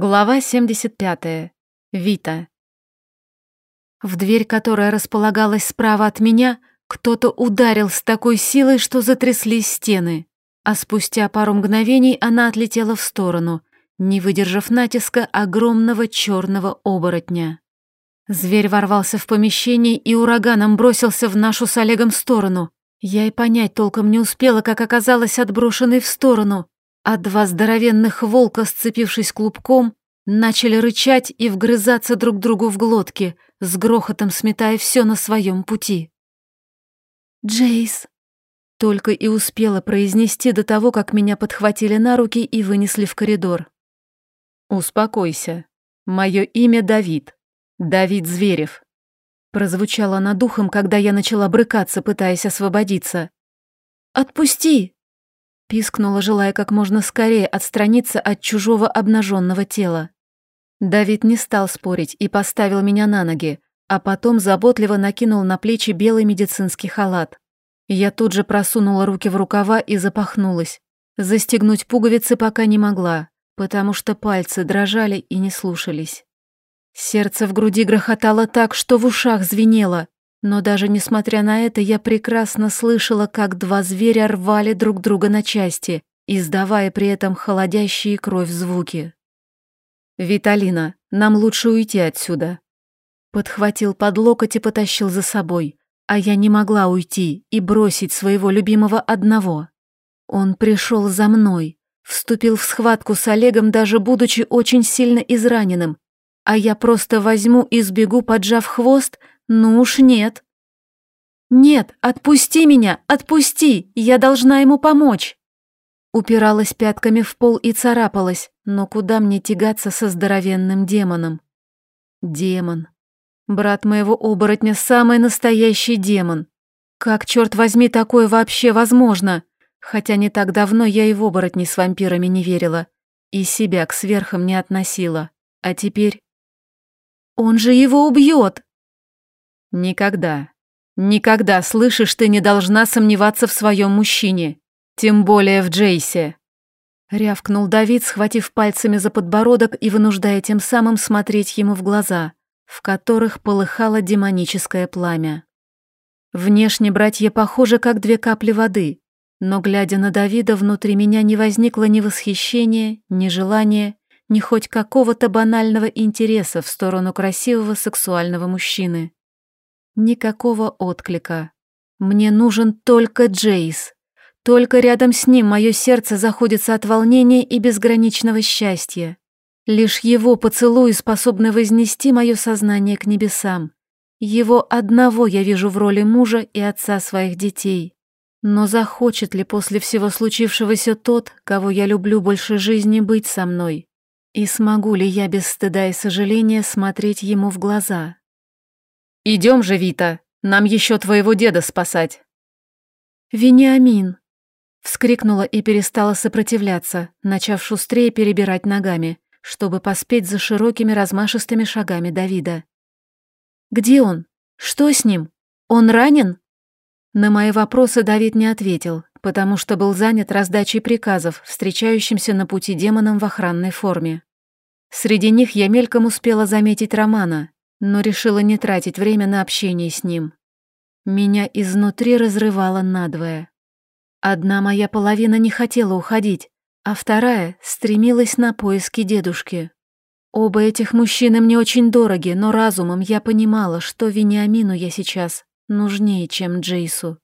Глава 75. Вита. В дверь, которая располагалась справа от меня, кто-то ударил с такой силой, что затряслись стены, а спустя пару мгновений она отлетела в сторону, не выдержав натиска огромного черного оборотня. Зверь ворвался в помещение и ураганом бросился в нашу с Олегом сторону. Я и понять толком не успела, как оказалась отброшенной в сторону, а два здоровенных волка, сцепившись клубком, начали рычать и вгрызаться друг другу в глотки, с грохотом сметая все на своем пути. «Джейс!» Только и успела произнести до того, как меня подхватили на руки и вынесли в коридор. «Успокойся. Мое имя Давид. Давид Зверев». Прозвучало над ухом, когда я начала брыкаться, пытаясь освободиться. «Отпусти!» Пискнула, желая как можно скорее отстраниться от чужого обнаженного тела. Давид не стал спорить и поставил меня на ноги, а потом заботливо накинул на плечи белый медицинский халат. Я тут же просунула руки в рукава и запахнулась. Застегнуть пуговицы пока не могла, потому что пальцы дрожали и не слушались. Сердце в груди грохотало так, что в ушах звенело, но даже несмотря на это, я прекрасно слышала, как два зверя рвали друг друга на части, издавая при этом холодящие кровь звуки. «Виталина, нам лучше уйти отсюда». Подхватил под локоть и потащил за собой, а я не могла уйти и бросить своего любимого одного. Он пришел за мной, вступил в схватку с Олегом, даже будучи очень сильно израненным, а я просто возьму и сбегу, поджав хвост, ну уж нет. Нет, отпусти меня, отпусти, я должна ему помочь. Упиралась пятками в пол и царапалась, но куда мне тягаться со здоровенным демоном? Демон. Брат моего оборотня самый настоящий демон. Как, черт возьми, такое вообще возможно? Хотя не так давно я и в оборотни с вампирами не верила. И себя к сверхам не относила. А теперь... Он же его убьет! Никогда, никогда, слышишь, ты не должна сомневаться в своем мужчине, тем более в Джейсе. Рявкнул Давид, схватив пальцами за подбородок и вынуждая тем самым смотреть ему в глаза, в которых полыхало демоническое пламя. Внешне братья похожи, как две капли воды, но, глядя на Давида, внутри меня не возникло ни восхищения, ни желания, ни хоть какого-то банального интереса в сторону красивого сексуального мужчины. Никакого отклика. Мне нужен только Джейс. Только рядом с ним мое сердце заходится от волнения и безграничного счастья. Лишь его поцелуи способны вознести мое сознание к небесам. Его одного я вижу в роли мужа и отца своих детей. Но захочет ли после всего случившегося тот, кого я люблю больше жизни, быть со мной? И смогу ли я без стыда и сожаления смотреть ему в глаза? Идем же, Вита, нам еще твоего деда спасать. Вениамин! Вскрикнула и перестала сопротивляться, начав шустрее перебирать ногами, чтобы поспеть за широкими размашистыми шагами Давида. «Где он? Что с ним? Он ранен?» На мои вопросы Давид не ответил, потому что был занят раздачей приказов, встречающимся на пути демонам в охранной форме. Среди них я мельком успела заметить Романа, но решила не тратить время на общение с ним. Меня изнутри разрывало надвое. Одна моя половина не хотела уходить, а вторая стремилась на поиски дедушки. Оба этих мужчины мне очень дороги, но разумом я понимала, что Вениамину я сейчас нужнее, чем Джейсу.